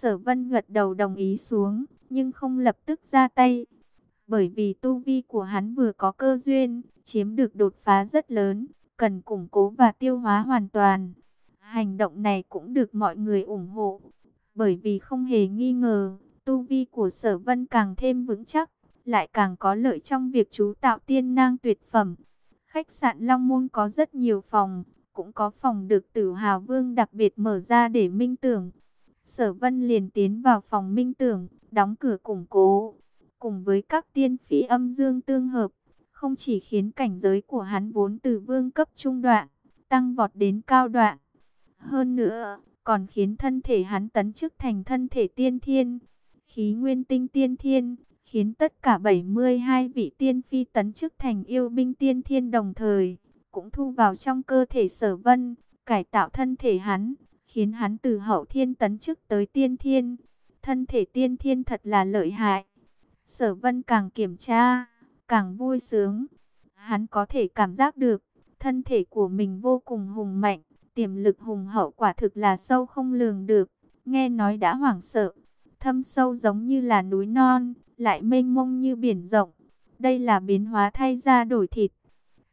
Sở vân gật đầu đồng ý xuống, nhưng không lập tức ra tay. Bởi vì tu vi của hắn vừa có cơ duyên, chiếm được đột phá rất lớn, cần củng cố và tiêu hóa hoàn toàn. Hành động này cũng được mọi người ủng hộ, bởi vì không hề nghi ngờ, tu vi của sở vân càng thêm vững chắc, lại càng có lợi trong việc chú tạo tiên nang tuyệt phẩm. Khách sạn Long Môn có rất nhiều phòng, cũng có phòng được tử hào vương đặc biệt mở ra để minh tưởng. Sở vân liền tiến vào phòng minh tưởng, đóng cửa củng cố, cùng với các tiên phí âm dương tương hợp, không chỉ khiến cảnh giới của hắn vốn từ vương cấp trung đoạn, tăng vọt đến cao đoạn. Hơn nữa, còn khiến thân thể hắn tấn chức thành thân thể tiên thiên, khí nguyên tinh tiên thiên, khiến tất cả 72 vị tiên phi tấn chức thành yêu binh tiên thiên đồng thời, cũng thu vào trong cơ thể sở vân, cải tạo thân thể hắn, khiến hắn từ hậu thiên tấn chức tới tiên thiên. Thân thể tiên thiên thật là lợi hại. Sở vân càng kiểm tra, càng vui sướng. Hắn có thể cảm giác được, thân thể của mình vô cùng hùng mạnh, tiềm lực hùng hậu quả thực là sâu không lường được. Nghe nói đã hoảng sợ, thâm sâu giống như là núi non, lại mênh mông như biển rộng. Đây là biến hóa thay ra đổi thịt.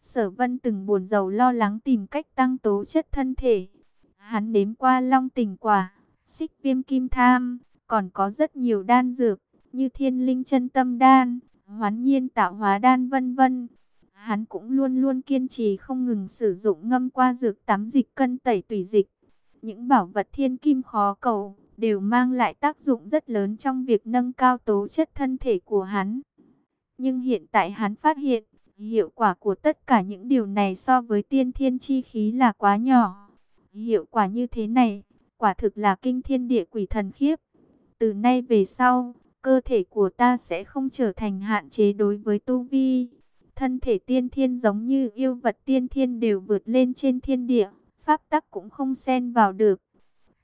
Sở vân từng buồn rầu lo lắng tìm cách tăng tố chất thân thể. Hắn đếm qua long tình quả, xích viêm kim tham, còn có rất nhiều đan dược, như thiên linh chân tâm đan, hoán nhiên tạo hóa đan vân vân. Hắn cũng luôn luôn kiên trì không ngừng sử dụng ngâm qua dược tắm dịch cân tẩy tùy dịch. Những bảo vật thiên kim khó cầu, đều mang lại tác dụng rất lớn trong việc nâng cao tố chất thân thể của hắn. Nhưng hiện tại hắn phát hiện, hiệu quả của tất cả những điều này so với tiên thiên chi khí là quá nhỏ. Hiệu quả như thế này, quả thực là kinh thiên địa quỷ thần khiếp. Từ nay về sau, cơ thể của ta sẽ không trở thành hạn chế đối với tu vi. Thân thể tiên thiên giống như yêu vật tiên thiên đều vượt lên trên thiên địa, pháp tắc cũng không xen vào được.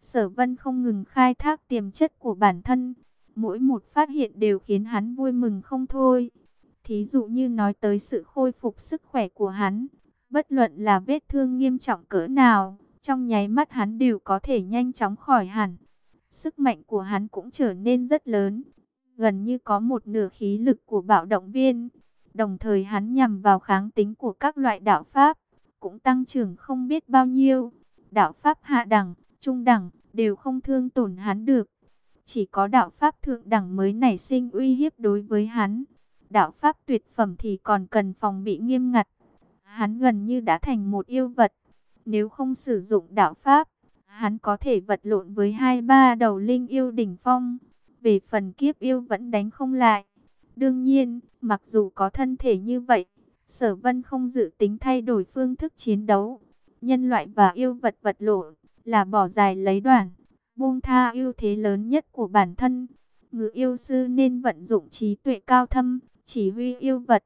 Sở vân không ngừng khai thác tiềm chất của bản thân, mỗi một phát hiện đều khiến hắn vui mừng không thôi. Thí dụ như nói tới sự khôi phục sức khỏe của hắn, bất luận là vết thương nghiêm trọng cỡ nào, trong nháy mắt hắn đều có thể nhanh chóng khỏi hẳn. Sức mạnh của hắn cũng trở nên rất lớn, gần như có một nửa khí lực của bạo động viên. Đồng thời hắn nhằm vào kháng tính của các loại đạo pháp, cũng tăng trưởng không biết bao nhiêu. Đạo pháp hạ đẳng, trung đẳng, đều không thương tổn hắn được. Chỉ có đạo pháp thượng đẳng mới nảy sinh uy hiếp đối với hắn. Đạo pháp tuyệt phẩm thì còn cần phòng bị nghiêm ngặt. Hắn gần như đã thành một yêu vật. Nếu không sử dụng đạo pháp, hắn có thể vật lộn với hai ba đầu linh yêu đỉnh phong. Về phần kiếp yêu vẫn đánh không lại. Đương nhiên, mặc dù có thân thể như vậy, sở vân không dự tính thay đổi phương thức chiến đấu. Nhân loại và yêu vật vật lộn là bỏ dài lấy đoạn, buông tha ưu thế lớn nhất của bản thân. Ngự yêu sư nên vận dụng trí tuệ cao thâm, chỉ huy yêu vật.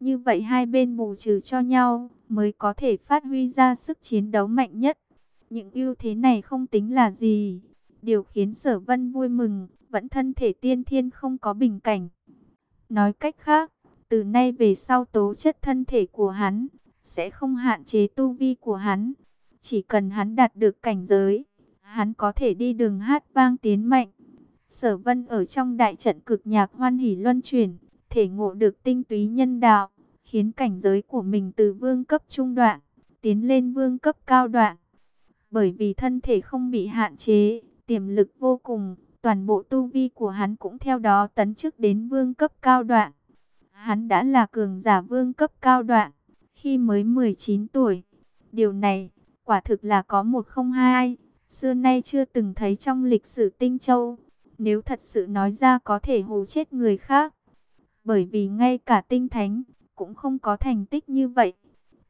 Như vậy hai bên bù trừ cho nhau, mới có thể phát huy ra sức chiến đấu mạnh nhất. Những ưu thế này không tính là gì. Điều khiến sở vân vui mừng, vẫn thân thể tiên thiên không có bình cảnh. Nói cách khác, từ nay về sau tố chất thân thể của hắn, sẽ không hạn chế tu vi của hắn. Chỉ cần hắn đạt được cảnh giới, hắn có thể đi đường hát vang tiến mạnh. Sở vân ở trong đại trận cực nhạc hoan hỷ luân chuyển, thể ngộ được tinh túy nhân đạo, khiến cảnh giới của mình từ vương cấp trung đoạn, tiến lên vương cấp cao đoạn. Bởi vì thân thể không bị hạn chế, tiềm lực vô cùng, toàn bộ tu vi của hắn cũng theo đó tấn chức đến vương cấp cao đoạn. Hắn đã là cường giả vương cấp cao đoạn, khi mới 19 tuổi. Điều này, quả thực là có một không hai, xưa nay chưa từng thấy trong lịch sử Tinh Châu. Nếu thật sự nói ra có thể hù chết người khác. Bởi vì ngay cả tinh thánh, cũng không có thành tích như vậy.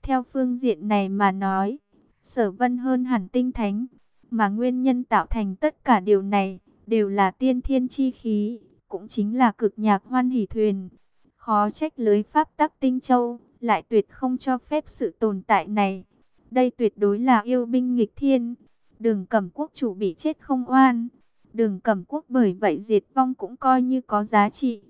Theo phương diện này mà nói, sở vân hơn hẳn tinh thánh, mà nguyên nhân tạo thành tất cả điều này, đều là tiên thiên chi khí, cũng chính là cực nhạc hoan hỷ thuyền. Khó trách lưới pháp tắc tinh châu, lại tuyệt không cho phép sự tồn tại này. Đây tuyệt đối là yêu binh nghịch thiên. Đường cẩm quốc chủ bị chết không oan. Đường cẩm quốc bởi vậy diệt vong cũng coi như có giá trị.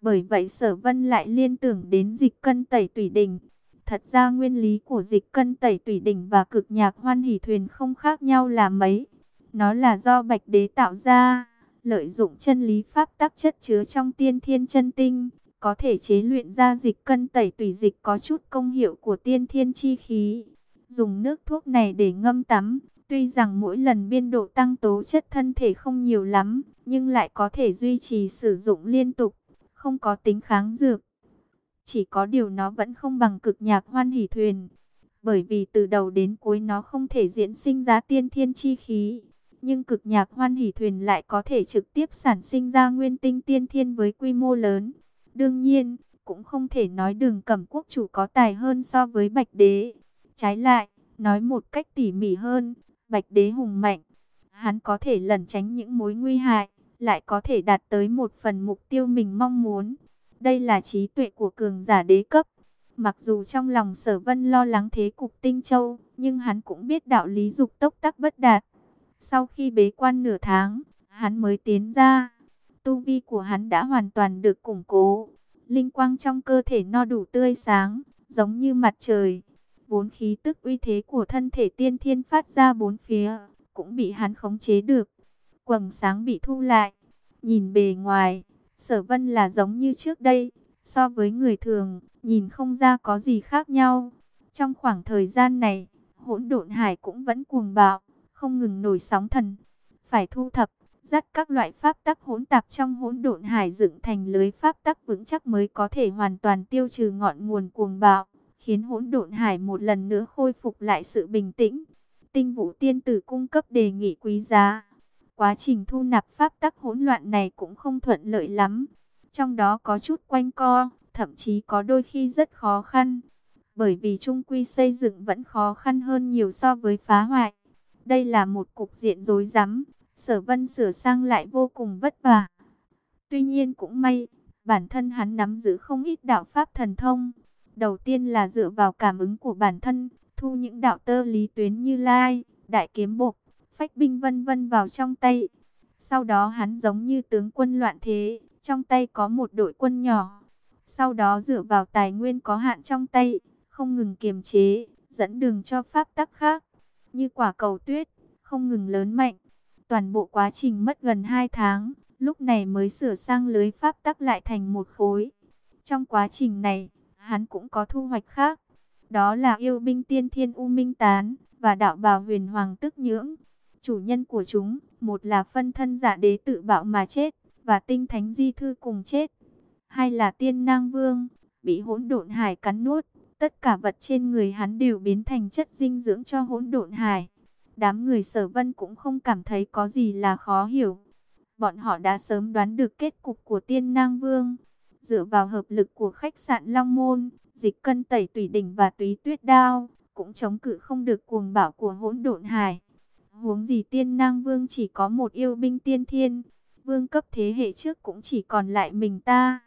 Bởi vậy sở vân lại liên tưởng đến dịch cân tẩy tủy đỉnh. Thật ra nguyên lý của dịch cân tẩy tủy đỉnh và cực nhạc hoan hỷ thuyền không khác nhau là mấy. Nó là do bạch đế tạo ra, lợi dụng chân lý pháp tắc chất chứa trong tiên thiên chân tinh, có thể chế luyện ra dịch cân tẩy tùy dịch có chút công hiệu của tiên thiên chi khí. Dùng nước thuốc này để ngâm tắm, tuy rằng mỗi lần biên độ tăng tố chất thân thể không nhiều lắm, nhưng lại có thể duy trì sử dụng liên tục, không có tính kháng dược. Chỉ có điều nó vẫn không bằng cực nhạc hoan hỷ thuyền, bởi vì từ đầu đến cuối nó không thể diễn sinh ra tiên thiên chi khí. Nhưng cực nhạc hoan hỷ thuyền lại có thể trực tiếp sản sinh ra nguyên tinh tiên thiên với quy mô lớn. Đương nhiên, cũng không thể nói đường cẩm quốc chủ có tài hơn so với bạch đế. Trái lại, nói một cách tỉ mỉ hơn, bạch đế hùng mạnh. Hắn có thể lẩn tránh những mối nguy hại, lại có thể đạt tới một phần mục tiêu mình mong muốn. Đây là trí tuệ của cường giả đế cấp. Mặc dù trong lòng sở vân lo lắng thế cục tinh châu, nhưng hắn cũng biết đạo lý dục tốc tắc bất đạt. Sau khi bế quan nửa tháng, hắn mới tiến ra. Tu vi của hắn đã hoàn toàn được củng cố. Linh quang trong cơ thể no đủ tươi sáng, giống như mặt trời. Bốn khí tức uy thế của thân thể tiên thiên phát ra bốn phía, cũng bị hắn khống chế được. Quầng sáng bị thu lại. Nhìn bề ngoài, sở vân là giống như trước đây. So với người thường, nhìn không ra có gì khác nhau. Trong khoảng thời gian này, hỗn độn hải cũng vẫn cuồng bạo, không ngừng nổi sóng thần. Phải thu thập, dắt các loại pháp tắc hỗn tạp trong hỗn độn hải dựng thành lưới pháp tắc vững chắc mới có thể hoàn toàn tiêu trừ ngọn nguồn cuồng bạo, khiến hỗn độn hải một lần nữa khôi phục lại sự bình tĩnh. Tinh vũ tiên tử cung cấp đề nghị quý giá. Quá trình thu nạp pháp tắc hỗn loạn này cũng không thuận lợi lắm. Trong đó có chút quanh co, thậm chí có đôi khi rất khó khăn. Bởi vì trung quy xây dựng vẫn khó khăn hơn nhiều so với phá hoại. Đây là một cục diện rối rắm, sở vân sửa sang lại vô cùng vất vả. Tuy nhiên cũng may, bản thân hắn nắm giữ không ít đạo pháp thần thông. Đầu tiên là dựa vào cảm ứng của bản thân, thu những đạo tơ lý tuyến như lai, đại kiếm bộc, phách binh vân vân vào trong tay. Sau đó hắn giống như tướng quân loạn thế, trong tay có một đội quân nhỏ. Sau đó dựa vào tài nguyên có hạn trong tay, không ngừng kiềm chế, dẫn đường cho pháp tắc khác như quả cầu tuyết, không ngừng lớn mạnh. Toàn bộ quá trình mất gần 2 tháng, lúc này mới sửa sang lưới pháp tắc lại thành một khối. Trong quá trình này, hắn cũng có thu hoạch khác. Đó là yêu binh tiên thiên U Minh Tán và đạo bào huyền hoàng tức nhưỡng. Chủ nhân của chúng, một là phân thân giả đế tự bạo mà chết, và tinh thánh di thư cùng chết. Hai là tiên nang vương, bị hỗn độn hải cắn nuốt. Tất cả vật trên người hắn đều biến thành chất dinh dưỡng cho hỗn độn hải. Đám người sở vân cũng không cảm thấy có gì là khó hiểu. Bọn họ đã sớm đoán được kết cục của tiên nang vương. Dựa vào hợp lực của khách sạn Long Môn, dịch cân tẩy tùy đỉnh và túy tuyết đao, cũng chống cự không được cuồng bạo của hỗn độn hải. Huống gì tiên nang vương chỉ có một yêu binh tiên thiên, vương cấp thế hệ trước cũng chỉ còn lại mình ta.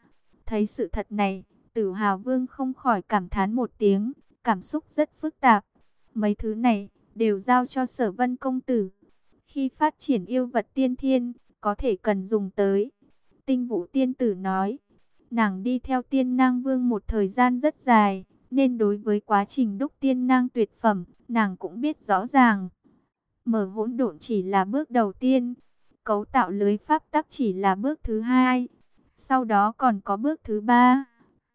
Thấy sự thật này, Tử Hào Vương không khỏi cảm thán một tiếng, cảm xúc rất phức tạp. Mấy thứ này đều giao cho Sở Vân công tử. Khi phát triển yêu vật tiên thiên, có thể cần dùng tới. Tinh Vũ tiên tử nói, nàng đi theo Tiên Nang Vương một thời gian rất dài, nên đối với quá trình đúc tiên nang tuyệt phẩm, nàng cũng biết rõ ràng. Mở hỗn độn chỉ là bước đầu tiên, cấu tạo lưới pháp tắc chỉ là bước thứ hai, sau đó còn có bước thứ ba.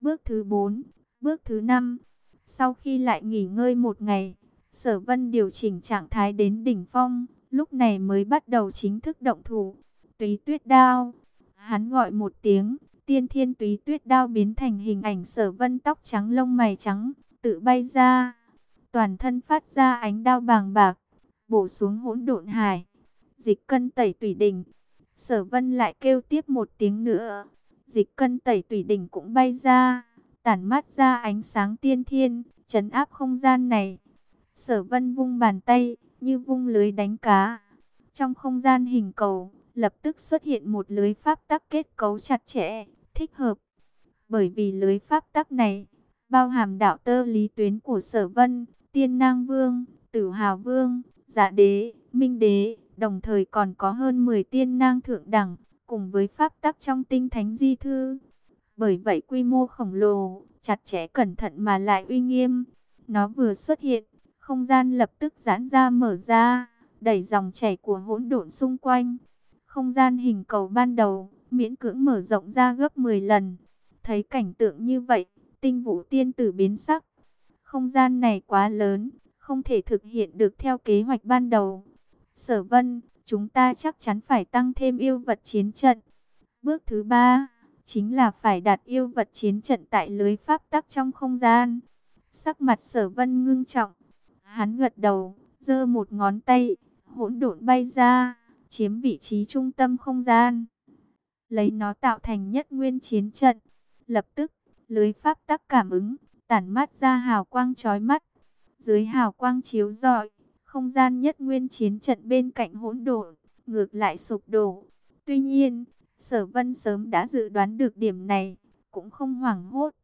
Bước thứ bốn bước thứ năm Sau khi lại nghỉ ngơi một ngày, Sở Vân điều chỉnh trạng thái đến đỉnh phong, lúc này mới bắt đầu chính thức động thủ. Túy Tuyết Đao. Hắn gọi một tiếng, Tiên Thiên Túy Tuyết Đao biến thành hình ảnh Sở Vân tóc trắng lông mày trắng, tự bay ra. Toàn thân phát ra ánh đao bàng bạc, bổ xuống hỗn độn hải. Dịch cân tẩy tùy đỉnh. Sở Vân lại kêu tiếp một tiếng nữa, dịch cân tẩy tùy đỉnh cũng bay ra, tản mát ra ánh sáng tiên thiên, chấn áp không gian này. Sở vân vung bàn tay, như vung lưới đánh cá. Trong không gian hình cầu, lập tức xuất hiện một lưới pháp tắc kết cấu chặt chẽ, thích hợp. Bởi vì lưới pháp tắc này, bao hàm đạo tơ lý tuyến của sở vân, tiên nang vương, tử hào vương, dạ đế, minh đế, đồng thời còn có hơn 10 tiên nang thượng đẳng, cùng với pháp tắc trong tinh thánh di thư. Bởi vậy quy mô khổng lồ, chặt chẽ cẩn thận mà lại uy nghiêm. Nó vừa xuất hiện, không gian lập tức giãn ra mở ra, đẩy dòng chảy của hỗn độn xung quanh. Không gian hình cầu ban đầu, miễn cưỡng mở rộng ra gấp 10 lần. Thấy cảnh tượng như vậy, tinh vũ tiên tử biến sắc. Không gian này quá lớn, không thể thực hiện được theo kế hoạch ban đầu. Sở vân, chúng ta chắc chắn phải tăng thêm yêu vật chiến trận. Bước thứ ba, chính là phải đặt yêu vật chiến trận tại lưới pháp tắc trong không gian. Sắc mặt sở vân ngưng trọng. Hắn gật đầu, giơ một ngón tay, hỗn độn bay ra, chiếm vị trí trung tâm không gian. Lấy nó tạo thành nhất nguyên chiến trận. Lập tức, lưới pháp tắc cảm ứng, tản mát ra hào quang chói mắt. Dưới hào quang chiếu rọi, không gian nhất nguyên chiến trận bên cạnh hỗn độn, ngược lại sụp đổ. Tuy nhiên, Sở Vân sớm đã dự đoán được điểm này, cũng không hoảng hốt.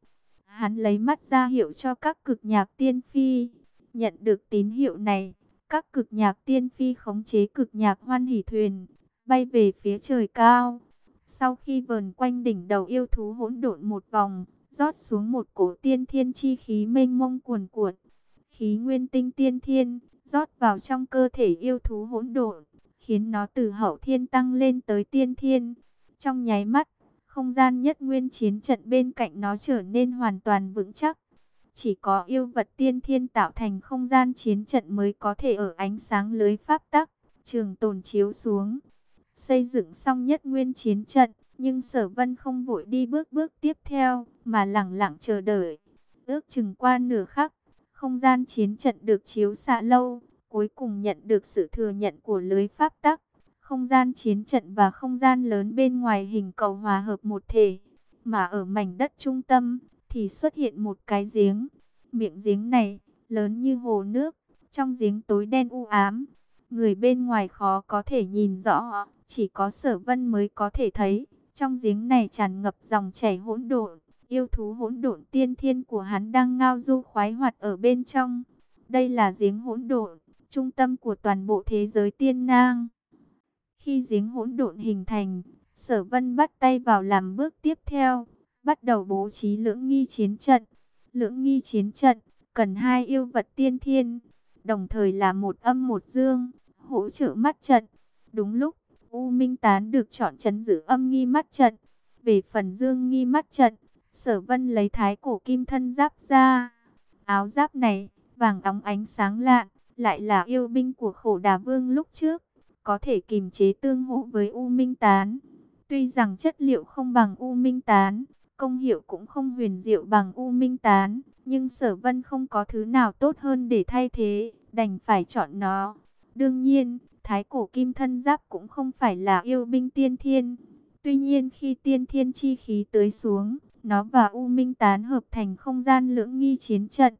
Hắn lấy mắt ra hiệu cho các cực nhạc tiên phi. Nhận được tín hiệu này, các cực nhạc tiên phi khống chế cực nhạc hoan hỉ thuyền, bay về phía trời cao. Sau khi vờn quanh đỉnh đầu yêu thú hỗn độn một vòng, rót xuống một cổ tiên thiên chi khí mênh mông cuồn cuộn. Khí nguyên tinh tiên thiên, rót vào trong cơ thể yêu thú hỗn độn, khiến nó từ hậu thiên tăng lên tới tiên thiên. Trong nháy mắt, không gian nhất nguyên chiến trận bên cạnh nó trở nên hoàn toàn vững chắc. Chỉ có yêu vật tiên thiên tạo thành không gian chiến trận mới có thể ở ánh sáng lưới pháp tắc, trường tồn chiếu xuống. Xây dựng xong nhất nguyên chiến trận, nhưng sở vân không vội đi bước bước tiếp theo, mà lặng lặng chờ đợi. Ước chừng qua nửa khắc, không gian chiến trận được chiếu xạ lâu, cuối cùng nhận được sự thừa nhận của lưới pháp tắc. Không gian chiến trận và không gian lớn bên ngoài hình cầu hòa hợp một thể, mà ở mảnh đất trung tâm thì xuất hiện một cái giếng. Miệng giếng này lớn như hồ nước, trong giếng tối đen u ám, người bên ngoài khó có thể nhìn rõ, chỉ có Sở Vân mới có thể thấy. Trong giếng này tràn ngập dòng chảy hỗn độn, yêu thú hỗn độn tiên thiên của hắn đang ngao du khoái hoạt ở bên trong. Đây là giếng hỗn độn, trung tâm của toàn bộ thế giới tiên nang. Khi giếng hỗn độn hình thành, Sở Vân bắt tay vào làm bước tiếp theo, bắt đầu bố trí lưỡng nghi chiến trận. Lưỡng nghi chiến trận cần hai yêu vật tiên thiên, đồng thời là một âm một dương, hỗ trợ mắt trận. Đúng lúc, U Minh Tán được chọn chấn giữ âm nghi mắt trận. Về phần dương nghi mắt trận, Sở Vân lấy thái cổ kim thân giáp ra. Áo giáp này vàng óng ánh sáng lạn, lại là yêu binh của Khổ Đà Vương lúc trước, có thể kìm chế tương hỗ với U Minh Tán. Tuy rằng chất liệu không bằng U Minh Tán, công hiệu cũng không huyền diệu bằng U Minh Tán, nhưng Sở Vân không có thứ nào tốt hơn để thay thế, đành phải chọn nó. Đương nhiên, Thái cổ kim thân giáp cũng không phải là yêu binh tiên thiên. Tuy nhiên khi tiên thiên chi khí tới xuống, nó và U Minh tán hợp thành không gian lưỡng nghi chiến trận.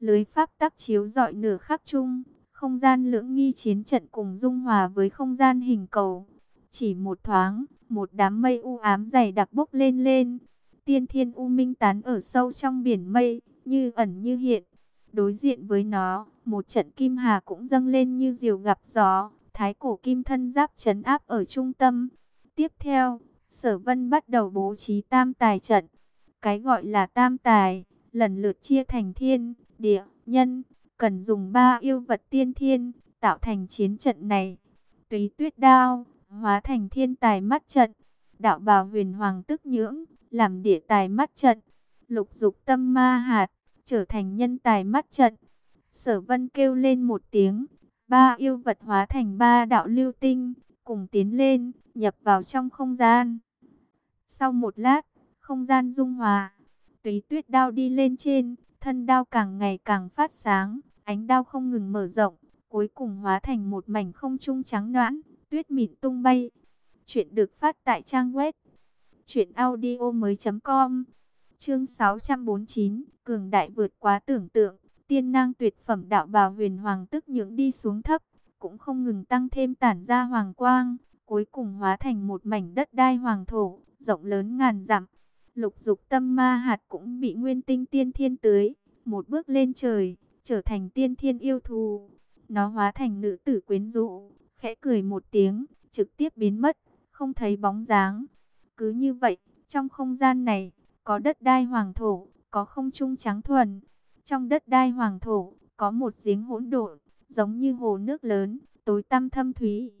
Lưới pháp tắc chiếu dọi nửa khắc chung, không gian lưỡng nghi chiến trận cùng dung hòa với không gian hình cầu. Chỉ một thoáng, một đám mây u ám dày đặc bốc lên lên. Tiên thiên U Minh tán ở sâu trong biển mây, như ẩn như hiện. Đối diện với nó, một trận kim hà cũng dâng lên như diều gặp gió. Thái cổ kim thân giáp chấn áp ở trung tâm. Tiếp theo, sở vân bắt đầu bố trí tam tài trận. Cái gọi là tam tài, lần lượt chia thành thiên, địa, nhân, cần dùng ba yêu vật tiên thiên, tạo thành chiến trận này. Túy tuyết đao, hóa thành thiên tài mắt trận. Đạo bào huyền hoàng tức nhưỡng, làm địa tài mắt trận. Lục dục tâm ma hạt, trở thành nhân tài mắt trận. Sở vân kêu lên một tiếng, Ba yêu vật hóa thành ba đạo lưu tinh, cùng tiến lên, nhập vào trong không gian. Sau một lát, không gian dung hòa, túy tuyết đao đi lên trên, thân đao càng ngày càng phát sáng, ánh đao không ngừng mở rộng, cuối cùng hóa thành một mảnh không trung trắng noãn, tuyết mịn tung bay. Chuyện được phát tại trang web truyệnaudiomoi.com. Chương 649, cường đại vượt quá tưởng tượng tiên nang tuyệt phẩm đạo bào huyền hoàng tức những đi xuống thấp, cũng không ngừng tăng thêm tản ra hoàng quang, cuối cùng hóa thành một mảnh đất đai hoàng thổ, rộng lớn ngàn dặm. Lục dục tâm ma hạt cũng bị nguyên tinh tiên thiên tưới, một bước lên trời, trở thành tiên thiên yêu thù. Nó hóa thành nữ tử quyến rũ, khẽ cười một tiếng, trực tiếp biến mất, không thấy bóng dáng. Cứ như vậy, trong không gian này, có đất đai hoàng thổ, có không trung trắng thuần, trong đất đai hoàng thổ, có một giếng hỗn độn, giống như hồ nước lớn, tối tăm thâm thúy.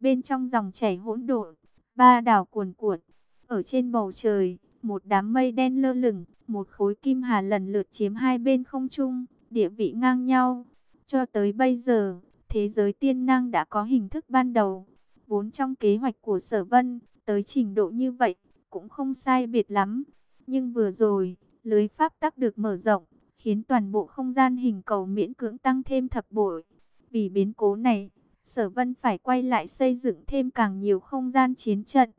Bên trong dòng chảy hỗn độn, ba đảo cuồn cuộn, ở trên bầu trời, một đám mây đen lơ lửng, một khối kim hà lần lượt chiếm hai bên không trung, địa vị ngang nhau. Cho tới bây giờ, thế giới tiên năng đã có hình thức ban đầu. Vốn trong kế hoạch của sở vân, tới trình độ như vậy, cũng không sai biệt lắm. Nhưng vừa rồi, lưới pháp tắc được mở rộng, khiến toàn bộ không gian hình cầu miễn cưỡng tăng thêm thập bội. Vì biến cố này, sở vân phải quay lại xây dựng thêm càng nhiều không gian chiến trận,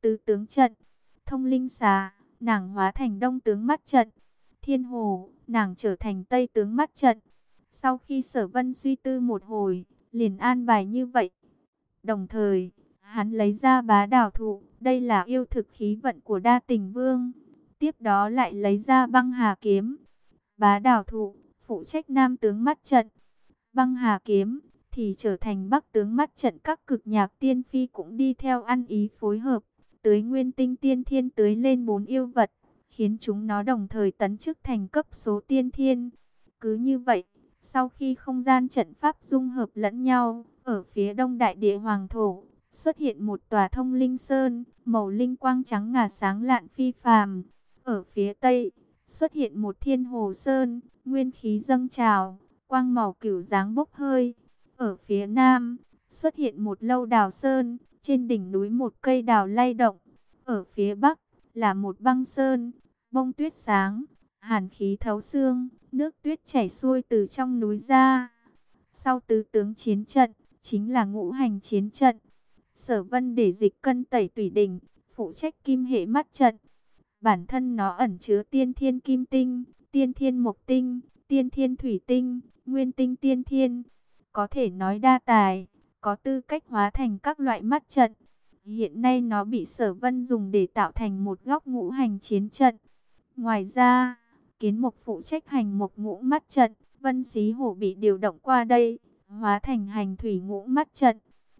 tứ tướng trận, thông linh xà, nàng hóa thành đông tướng mắt trận, thiên hồ, nàng trở thành tây tướng mắt trận. Sau khi sở vân suy tư một hồi, liền an bài như vậy. Đồng thời, hắn lấy ra bá đảo thụ, đây là yêu thực khí vận của đa tình vương. Tiếp đó lại lấy ra băng hà kiếm, bá đảo thụ, phụ trách nam tướng mắt trận. Băng hà kiếm, thì trở thành bắc tướng mắt trận các cực nhạc tiên phi cũng đi theo ăn ý phối hợp. Tưới nguyên tinh tiên thiên tưới lên bốn yêu vật, khiến chúng nó đồng thời tấn chức thành cấp số tiên thiên. Cứ như vậy, sau khi không gian trận pháp dung hợp lẫn nhau, ở phía đông đại địa hoàng thổ, xuất hiện một tòa thông linh sơn, màu linh quang trắng ngà sáng lạn phi phàm. Ở phía tây, xuất hiện một thiên hồ sơn, nguyên khí dâng trào, quang màu cửu dáng bốc hơi. Ở phía nam, xuất hiện một lâu đào sơn, trên đỉnh núi một cây đào lay động. Ở phía bắc, là một băng sơn, bông tuyết sáng, hàn khí thấu xương, nước tuyết chảy xuôi từ trong núi ra. Sau tứ tướng chiến trận, chính là ngũ hành chiến trận. Sở vân để dịch cân tẩy tủy đỉnh, phụ trách kim hệ mắt trận. Bản thân nó ẩn chứa tiên thiên kim tinh, tiên thiên mộc tinh, tiên thiên thủy tinh, nguyên tinh tiên thiên. Có thể nói đa tài, có tư cách hóa thành các loại mắt trận. Hiện nay nó bị sở vân dùng để tạo thành một góc ngũ hành chiến trận. Ngoài ra, kiến mục phụ trách hành mục ngũ mắt trận, vân xí hổ bị điều động qua đây, hóa thành hành thủy ngũ mắt trận.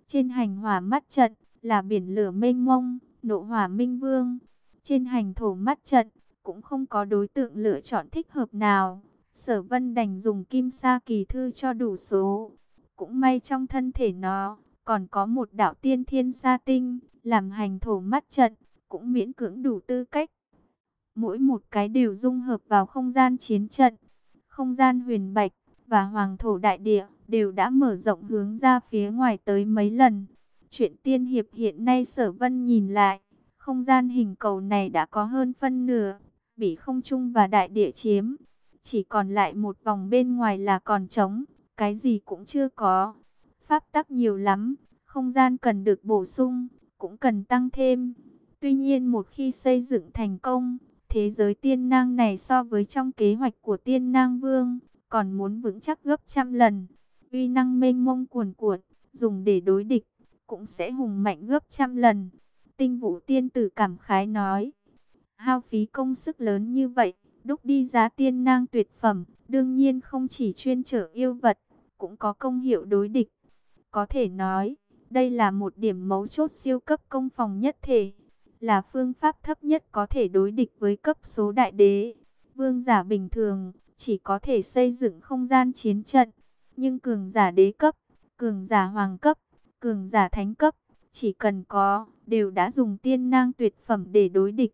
Trên hành hỏa mắt trận là biển lửa mênh mông, nộ hỏa minh vương. Trên hành thổ mắt trận cũng không có đối tượng lựa chọn thích hợp nào. Sở vân đành dùng kim sa kỳ thư cho đủ số. Cũng may trong thân thể nó còn có một đạo tiên thiên sa tinh, làm hành thổ mắt trận, cũng miễn cưỡng đủ tư cách. Mỗi một cái đều dung hợp vào không gian chiến trận, không gian huyền bạch và hoàng thổ đại địa đều đã mở rộng hướng ra phía ngoài tới mấy lần. Chuyện tiên hiệp hiện nay sở vân nhìn lại, không gian hình cầu này đã có hơn phân nửa, bị không trung và đại địa chiếm. Chỉ còn lại một vòng bên ngoài là còn trống, cái gì cũng chưa có. Pháp tắc nhiều lắm, không gian cần được bổ sung, cũng cần tăng thêm. Tuy nhiên một khi xây dựng thành công, thế giới tiên nang này so với trong kế hoạch của tiên nang vương, còn muốn vững chắc gấp trăm lần. Uy năng mênh mông cuồn cuộn, dùng để đối địch, cũng sẽ hùng mạnh gấp trăm lần. Tinh vũ tiên tử cảm khái nói, hao phí công sức lớn như vậy, đúc đi giá tiên nang tuyệt phẩm, đương nhiên không chỉ chuyên trở yêu vật, cũng có công hiệu đối địch. Có thể nói, đây là một điểm mấu chốt siêu cấp công phòng nhất thể, là phương pháp thấp nhất có thể đối địch với cấp số đại đế. Vương giả bình thường, chỉ có thể xây dựng không gian chiến trận, nhưng cường giả đế cấp, cường giả hoàng cấp, cường giả thánh cấp, chỉ cần có, đều đã dùng tiên nang tuyệt phẩm để đối địch.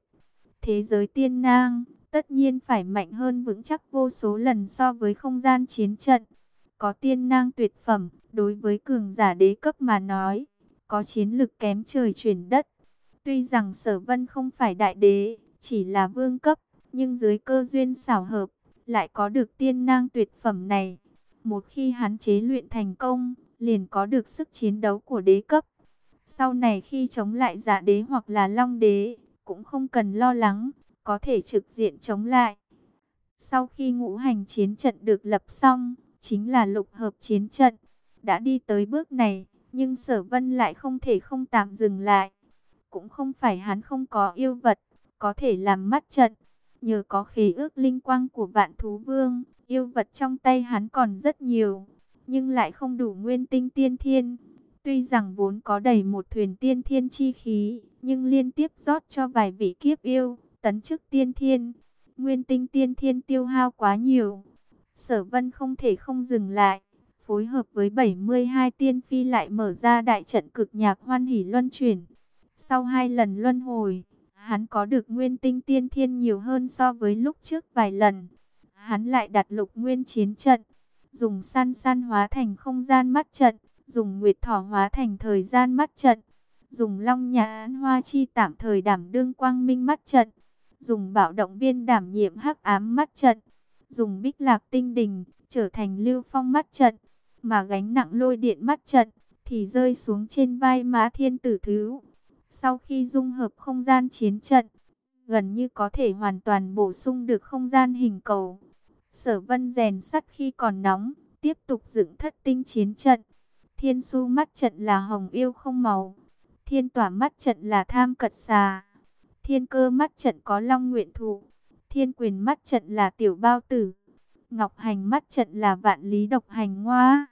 Thế giới tiên nang, tất nhiên phải mạnh hơn vững chắc vô số lần so với không gian chiến trận. Có tiên nang tuyệt phẩm, đối với cường giả đế cấp mà nói, có chiến lực kém trời chuyển đất. Tuy rằng sở vân không phải đại đế, chỉ là vương cấp, nhưng dưới cơ duyên xảo hợp, lại có được tiên nang tuyệt phẩm này. Một khi hắn chế luyện thành công, liền có được sức chiến đấu của đế cấp. Sau này khi chống lại giả đế hoặc là long đế, cũng không cần lo lắng, có thể trực diện chống lại. Sau khi ngũ hành chiến trận được lập xong, chính là lục hợp chiến trận. Đã đi tới bước này, nhưng sở vân lại không thể không tạm dừng lại. Cũng không phải hắn không có yêu vật, có thể làm mắt trận. Nhờ có khí ước linh quang của vạn thú vương, yêu vật trong tay hắn còn rất nhiều, nhưng lại không đủ nguyên tinh tiên thiên. Tuy rằng vốn có đầy một thuyền tiên thiên chi khí, nhưng liên tiếp rót cho vài vị kiếp yêu, tấn chức tiên thiên. Nguyên tinh tiên thiên tiêu hao quá nhiều. Sở vân không thể không dừng lại, phối hợp với 72 tiên phi lại mở ra đại trận cực nhạc hoan hỉ luân chuyển. Sau hai lần luân hồi, hắn có được nguyên tinh tiên thiên nhiều hơn so với lúc trước vài lần. Hắn lại đặt lục nguyên chiến trận, dùng san san hóa thành không gian mắt trận, dùng nguyệt thỏ hóa thành thời gian mắt trận, dùng long nhãn hoa chi tạm thời đảm đương quang minh mắt trận, dùng bạo động viên đảm nhiệm hắc ám mắt trận, dùng bích lạc tinh đình trở thành lưu phong mắt trận, mà gánh nặng lôi điện mắt trận thì rơi xuống trên vai mã thiên tử thứ. Sau khi dung hợp không gian chiến trận, gần như có thể hoàn toàn bổ sung được không gian hình cầu. Sở vân rèn sắt khi còn nóng, tiếp tục dựng thất tinh chiến trận. Thiên su mắt trận là hồng yêu không màu. Thiên tỏa mắt trận là tham cật xà. Thiên cơ mắt trận có long nguyện thụ. Thiên quyền mắt trận là tiểu bao tử. Ngọc hành mắt trận là vạn lý độc hành ngoa.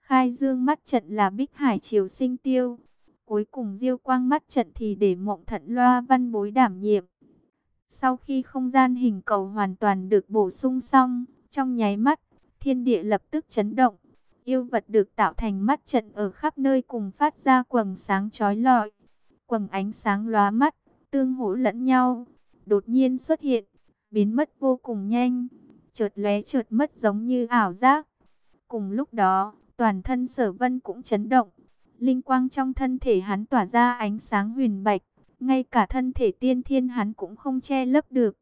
Khai dương mắt trận là bích hải triều sinh tiêu. Cuối cùng diêu quang mắt trận thì để mộng thận loa văn bối đảm nhiệm. Sau khi không gian hình cầu hoàn toàn được bổ sung xong, trong nháy mắt, thiên địa lập tức chấn động. Yêu vật được tạo thành mắt trận ở khắp nơi cùng phát ra quầng sáng chói lọi. Quầng ánh sáng lóa mắt, tương hỗ lẫn nhau. Đột nhiên xuất hiện, biến mất vô cùng nhanh. Chợt lóe chợt mất giống như ảo giác. Cùng lúc đó, toàn thân sở vân cũng chấn động. Linh quang trong thân thể hắn tỏa ra ánh sáng huyền bạch. Ngay cả thân thể tiên thiên hắn cũng không che lấp được.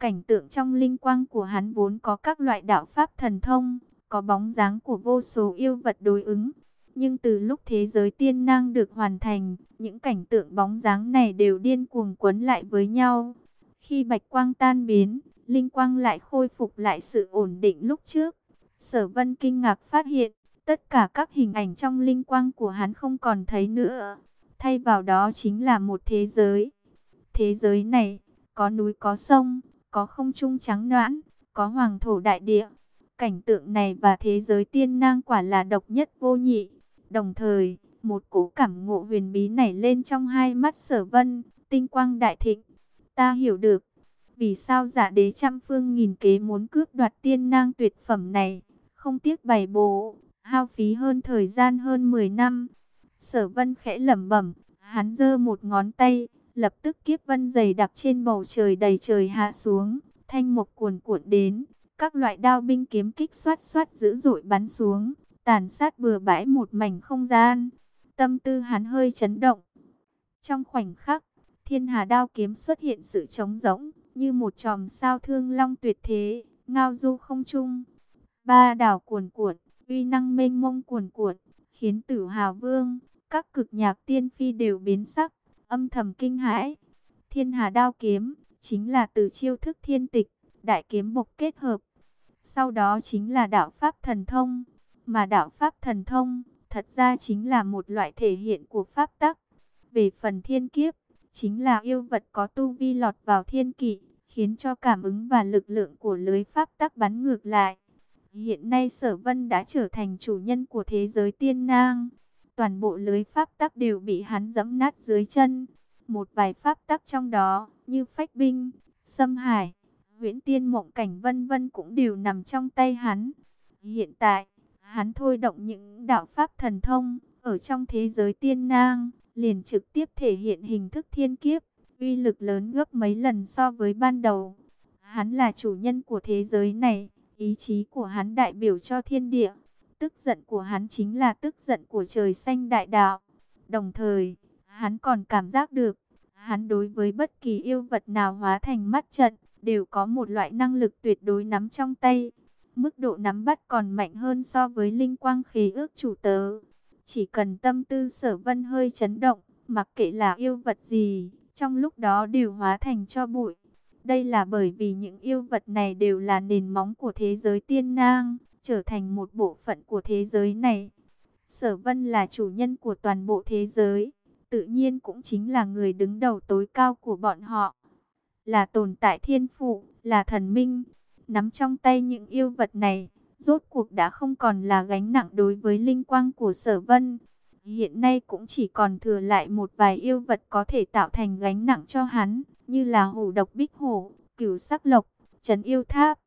Cảnh tượng trong linh quang của hắn vốn có các loại đạo pháp thần thông, có bóng dáng của vô số yêu vật đối ứng. Nhưng từ lúc thế giới tiên năng được hoàn thành, những cảnh tượng bóng dáng này đều điên cuồng quấn lại với nhau. Khi bạch quang tan biến, linh quang lại khôi phục lại sự ổn định lúc trước. Sở vân kinh ngạc phát hiện, tất cả các hình ảnh trong linh quang của hắn không còn thấy nữa. Thay vào đó chính là một thế giới. Thế giới này, có núi có sông, có không trung trắng noãn, có hoàng thổ đại địa. Cảnh tượng này và thế giới tiên nang quả là độc nhất vô nhị. Đồng thời, một cỗ cảm ngộ huyền bí nảy lên trong hai mắt sở vân, tinh quang đại thịnh. Ta hiểu được, vì sao giả đế trăm phương nghìn kế muốn cướp đoạt tiên nang tuyệt phẩm này, không tiếc bày bố, hao phí hơn thời gian hơn 10 năm. Sở vân khẽ lẩm bẩm, hắn giơ một ngón tay, lập tức kiếp vân dày đặc trên bầu trời đầy trời hạ xuống, thanh mộc cuồn cuộn đến, các loại đao binh kiếm kích xoát xoát dữ dội bắn xuống, tàn sát bừa bãi một mảnh không gian. Tâm tư hắn hơi chấn động. Trong khoảnh khắc, thiên hà đao kiếm xuất hiện sự trống rỗng, như một chòm sao thương long tuyệt thế, ngao du không trung. Ba đảo cuồn cuộn, uy năng mênh mông cuồn cuộn, khiến tử hào vương, các cực nhạc tiên phi đều biến sắc, âm thầm kinh hãi. Thiên hà đao kiếm, chính là từ chiêu thức thiên tịch, đại kiếm bộc kết hợp. Sau đó chính là đạo pháp thần thông, mà đạo pháp thần thông, thật ra chính là một loại thể hiện của pháp tắc. Về phần thiên kiếp, chính là yêu vật có tu vi lọt vào thiên kỵ, khiến cho cảm ứng và lực lượng của lưới pháp tắc bắn ngược lại. Hiện nay sở vân đã trở thành chủ nhân của thế giới tiên nang. Toàn bộ lưới pháp tắc đều bị hắn dẫm nát dưới chân. Một vài pháp tắc trong đó, như phách binh, xâm hải, huyễn tiên mộng cảnh vân vân cũng đều nằm trong tay hắn. Hiện tại, hắn thôi động những đạo pháp thần thông, ở trong thế giới tiên nang, liền trực tiếp thể hiện hình thức thiên kiếp, uy lực lớn gấp mấy lần so với ban đầu. Hắn là chủ nhân của thế giới này, ý chí của hắn đại biểu cho thiên địa, tức giận của hắn chính là tức giận của trời xanh đại đạo. Đồng thời, hắn còn cảm giác được, hắn đối với bất kỳ yêu vật nào hóa thành mắt trận, đều có một loại năng lực tuyệt đối nắm trong tay. Mức độ nắm bắt còn mạnh hơn so với linh quang khí ước chủ tớ. Chỉ cần tâm tư sở vân hơi chấn động, mặc kệ là yêu vật gì, trong lúc đó đều hóa thành cho bụi. Đây là bởi vì những yêu vật này đều là nền móng của thế giới tiên nang, trở thành một bộ phận của thế giới này. Sở vân là chủ nhân của toàn bộ thế giới, tự nhiên cũng chính là người đứng đầu tối cao của bọn họ. Là tồn tại thiên phụ, là thần minh, nắm trong tay những yêu vật này, rốt cuộc đã không còn là gánh nặng đối với linh quang của sở vân. Hiện nay cũng chỉ còn thừa lại một vài yêu vật có thể tạo thành gánh nặng cho hắn, như là hổ độc bích hổ, cửu sắc lộc, trấn yêu tháp,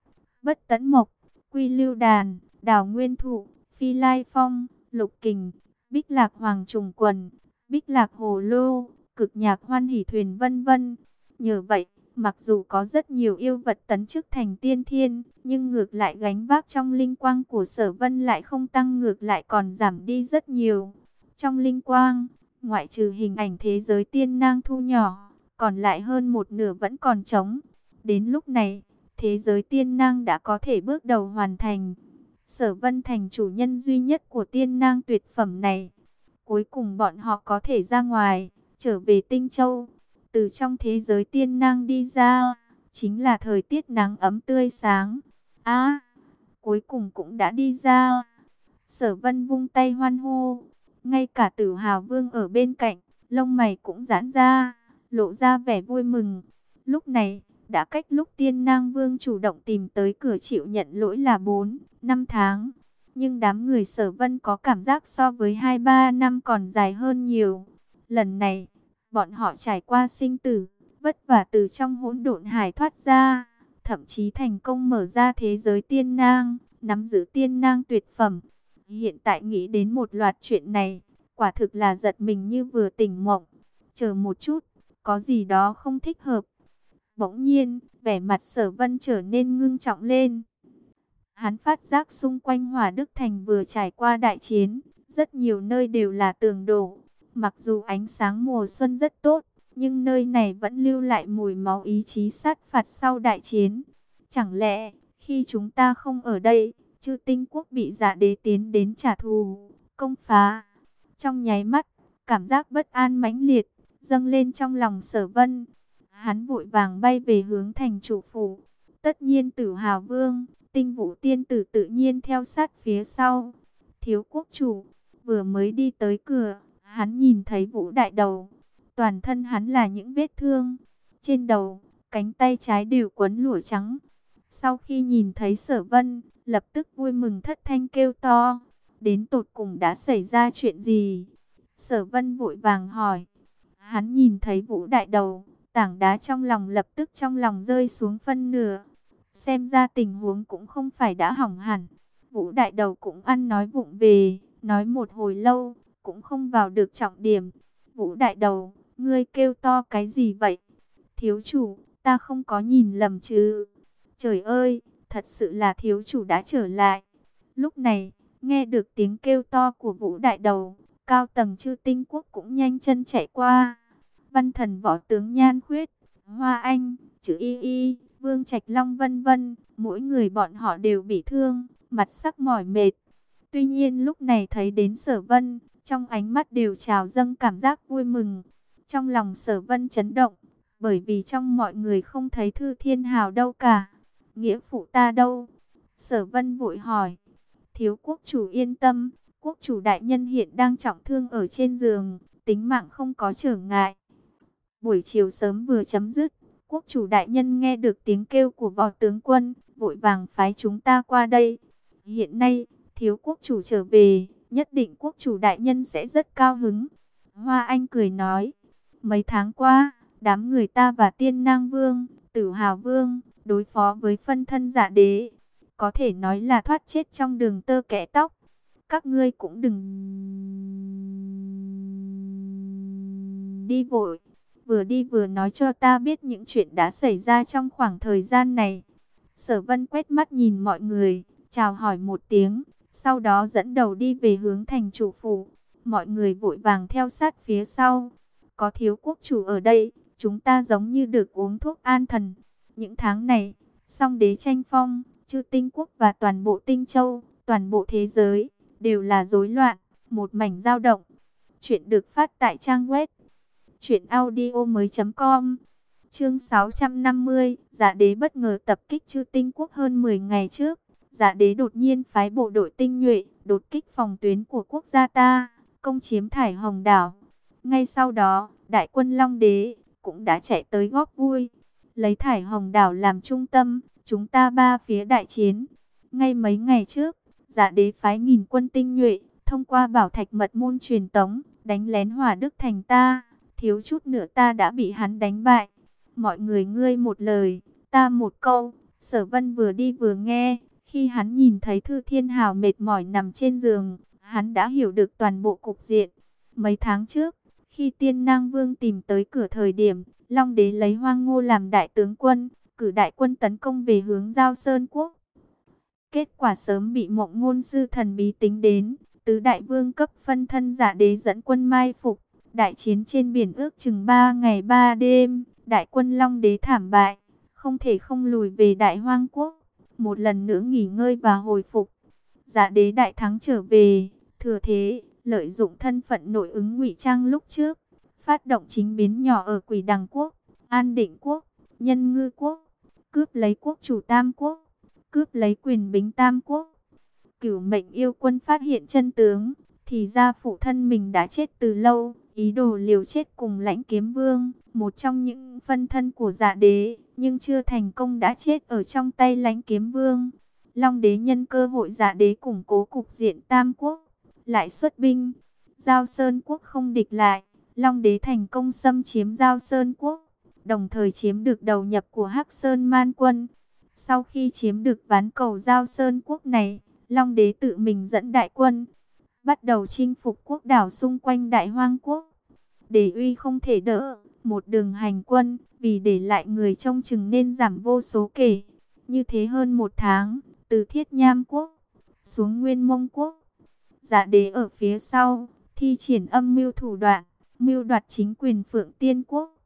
bất tấn mộc, quy lưu đàn, đào nguyên thụ, Phi Lai Phong, Lục Kình, Bích Lạc Hoàng Trùng Quần, Bích Lạc Hồ Lô, Cực Nhạc Hoan Hỷ Thuyền vân vân. Nhờ vậy, mặc dù có rất nhiều yêu vật tấn chức thành tiên thiên, nhưng ngược lại gánh vác trong linh quang của sở vân lại không tăng ngược lại còn giảm đi rất nhiều. Trong linh quang, ngoại trừ hình ảnh thế giới tiên nang thu nhỏ, còn lại hơn một nửa vẫn còn trống. Đến lúc này, thế giới tiên nang đã có thể bước đầu hoàn thành. Sở Vân thành chủ nhân duy nhất của tiên nang tuyệt phẩm này. Cuối cùng bọn họ có thể ra ngoài, trở về Tinh Châu. Từ trong thế giới tiên nang đi ra, chính là thời tiết nắng ấm tươi sáng. a cuối cùng cũng đã đi ra. Sở Vân vung tay hoan hô, ngay cả Tử Hào Vương ở bên cạnh, lông mày cũng giãn ra, lộ ra vẻ vui mừng. Lúc này, đã cách lúc tiên nang vương chủ động tìm tới cửa chịu nhận lỗi là 4, 5 tháng. Nhưng đám người sở vân có cảm giác so với 2-3 năm còn dài hơn nhiều. Lần này, bọn họ trải qua sinh tử, vất vả từ trong hỗn độn hải thoát ra. Thậm chí thành công mở ra thế giới tiên nang, nắm giữ tiên nang tuyệt phẩm. Hiện tại nghĩ đến một loạt chuyện này, quả thực là giật mình như vừa tỉnh mộng. Chờ một chút, có gì đó không thích hợp. Bỗng nhiên, vẻ mặt sở vân trở nên ngưng trọng lên. Hắn phát giác xung quanh Hòa Đức Thành vừa trải qua đại chiến, rất nhiều nơi đều là tường đổ. Mặc dù ánh sáng mùa xuân rất tốt, nhưng nơi này vẫn lưu lại mùi máu ý chí sát phạt sau đại chiến. Chẳng lẽ, khi chúng ta không ở đây, chư tinh quốc bị giả đế tiến đến trả thù, công phá. Trong nháy mắt, cảm giác bất an mãnh liệt, dâng lên trong lòng sở vân. Hắn vội vàng bay về hướng thành chủ phủ. Tất nhiên tử hào vương, tinh vũ tiên tử tự nhiên theo sát phía sau. Thiếu quốc chủ, vừa mới đi tới cửa, hắn nhìn thấy vũ đại đầu. Toàn thân hắn là những vết thương. Trên đầu, cánh tay trái đều quấn lụa trắng. Sau khi nhìn thấy sở vân, lập tức vui mừng thất thanh kêu to. Đến tột cùng đã xảy ra chuyện gì? Sở vân vội vàng hỏi. Hắn nhìn thấy vũ đại đầu, tảng đá trong lòng lập tức trong lòng rơi xuống phân nửa. Xem ra tình huống cũng không phải đã hỏng hẳn. Vũ đại đầu cũng ăn nói vụng về, nói một hồi lâu, cũng không vào được trọng điểm. Vũ đại đầu, ngươi kêu to cái gì vậy? Thiếu chủ, ta không có nhìn lầm chứ? Trời ơi, thật sự là thiếu chủ đã trở lại. Lúc này, nghe được tiếng kêu to của vũ đại đầu, cao tầng chư tinh quốc cũng nhanh chân chạy qua. Văn thần võ tướng Nhan Khuyết, Hoa Anh, chữ Y Y, Vương Trạch Long vân vân, mỗi người bọn họ đều bị thương, mặt sắc mỏi mệt. Tuy nhiên lúc này thấy đến sở vân, trong ánh mắt đều trào dâng cảm giác vui mừng. Trong lòng sở vân chấn động, bởi vì trong mọi người không thấy thư thiên hào đâu cả. Nghĩa phụ ta đâu? Sở vân vội hỏi. Thiếu quốc chủ yên tâm, quốc chủ đại nhân hiện đang trọng thương ở trên giường, tính mạng không có trở ngại. Buổi chiều sớm vừa chấm dứt, quốc chủ đại nhân nghe được tiếng kêu của võ tướng quân, vội vàng phái chúng ta qua đây. Hiện nay, thiếu quốc chủ trở về, nhất định quốc chủ đại nhân sẽ rất cao hứng. Hoa Anh cười nói, mấy tháng qua, đám người ta và tiên nang vương, tử hào vương, đối phó với phân thân giả đế. Có thể nói là thoát chết trong đường tơ kẽ tóc. Các ngươi cũng đừng đi vội vừa đi vừa nói cho ta biết những chuyện đã xảy ra trong khoảng thời gian này. Sở vân quét mắt nhìn mọi người, chào hỏi một tiếng, sau đó dẫn đầu đi về hướng thành chủ phủ. Mọi người vội vàng theo sát phía sau. Có thiếu quốc chủ ở đây, chúng ta giống như được uống thuốc an thần. Những tháng này, song đế tranh phong, chư tinh quốc và toàn bộ tinh châu, toàn bộ thế giới, đều là rối loạn, một mảnh dao động. Chuyện được phát tại trang web truyệnaudio mới.com Chương 650 Giả đế bất ngờ tập kích chư tinh quốc hơn 10 ngày trước Giả đế đột nhiên phái bộ đội tinh nhuệ Đột kích phòng tuyến của quốc gia ta Công chiếm thải hồng đảo. Ngay sau đó Đại quân Long đế Cũng đã chạy tới góp vui Lấy thải hồng đảo làm trung tâm Chúng ta ba phía đại chiến. Ngay mấy ngày trước Giả đế phái nghìn quân tinh nhuệ Thông qua bảo thạch mật môn truyền tống Đánh lén hỏa đức thành ta. Thiếu chút nữa ta đã bị hắn đánh bại. Mọi người ngươi một lời, ta một câu, sở vân vừa đi vừa nghe, khi hắn nhìn thấy Thư Thiên Hào mệt mỏi nằm trên giường, hắn đã hiểu được toàn bộ cục diện. Mấy tháng trước, khi Tiên Nang Vương tìm tới cửa thời điểm, Long Đế lấy Hoang Ngô làm đại tướng quân, cử đại quân tấn công về hướng Giao Sơn Quốc. Kết quả sớm bị mộng ngôn sư thần bí tính đến, tứ đại vương cấp phân thân giả đế dẫn quân mai phục, đại chiến trên biển ước chừng 3 ngày 3 đêm, đại quân Long Đế thảm bại, không thể không lùi về đại hoang quốc, một lần nữa nghỉ ngơi và hồi phục. Giả đế đại thắng trở về, thừa thế, lợi dụng thân phận nội ứng ngụy trang lúc trước, phát động chính biến nhỏ ở quỷ đằng quốc, an định quốc, nhân ngư quốc, cướp lấy quốc chủ tam quốc, cướp lấy quyền bính tam quốc. Cửu mệnh yêu quân phát hiện chân tướng, thì ra phụ thân mình đã chết từ lâu, ý đồ liều chết cùng lãnh kiếm vương, một trong những phân thân của dạ đế, nhưng chưa thành công đã chết ở trong tay lãnh kiếm vương. Long đế nhân cơ hội giả đế củng cố cục diện tam quốc, lại xuất binh, giao sơn quốc không địch lại, Long đế thành công xâm chiếm giao sơn quốc, đồng thời chiếm được đầu nhập của Hắc Sơn Man quân. Sau khi chiếm được ván cầu giao sơn quốc này, Long đế tự mình dẫn đại quân, bắt đầu chinh phục quốc đảo xung quanh đại hoang quốc. Đế uy không thể đỡ, một đường hành quân, vì để lại người trông chừng nên giảm vô số kể. Như thế hơn một tháng, từ thiết nham quốc, xuống nguyên mông quốc. Giả đế ở phía sau, thi triển âm mưu thủ đoạn, mưu đoạt chính quyền phượng tiên quốc.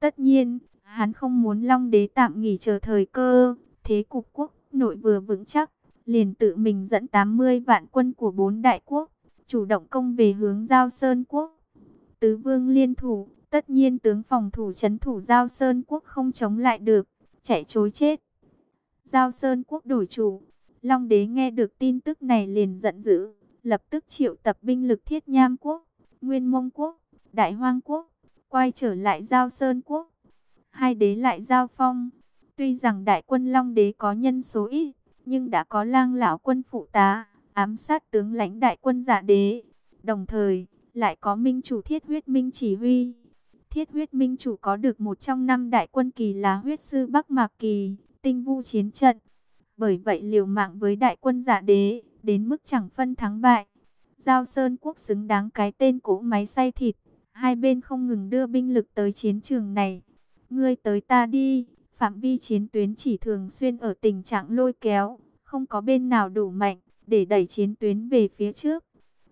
Tất nhiên, hắn không muốn Long đế tạm nghỉ chờ thời cơ, thế cục quốc nội vừa vững chắc, liền tự mình dẫn 80 vạn quân của bốn đại quốc, chủ động công về hướng Giao Sơn quốc. Tứ vương liên thủ, tất nhiên tướng phòng thủ chấn thủ Giao Sơn quốc không chống lại được, chạy chối chết. Giao Sơn quốc đổi chủ, Long đế nghe được tin tức này liền giận dữ, lập tức triệu tập binh lực thiết nham quốc, nguyên mông quốc, đại hoang quốc, quay trở lại Giao Sơn quốc. Hai đế lại giao phong, tuy rằng đại quân Long đế có nhân số ít, nhưng đã có lang lão quân phụ tá, ám sát tướng lãnh đại quân giả đế. Đồng thời, lại có minh chủ thiết huyết minh chỉ huy. Thiết huyết minh chủ có được một trong năm đại quân kỳ là huyết sư Bắc Mạc Kỳ, tinh vu chiến trận. Bởi vậy liều mạng với đại quân giả đế, đến mức chẳng phân thắng bại. Giao Sơn Quốc xứng đáng cái tên cỗ máy xay thịt. Hai bên không ngừng đưa binh lực tới chiến trường này. Ngươi tới ta đi, phạm vi chiến tuyến chỉ thường xuyên ở tình trạng lôi kéo, không có bên nào đủ mạnh để đẩy chiến tuyến về phía trước.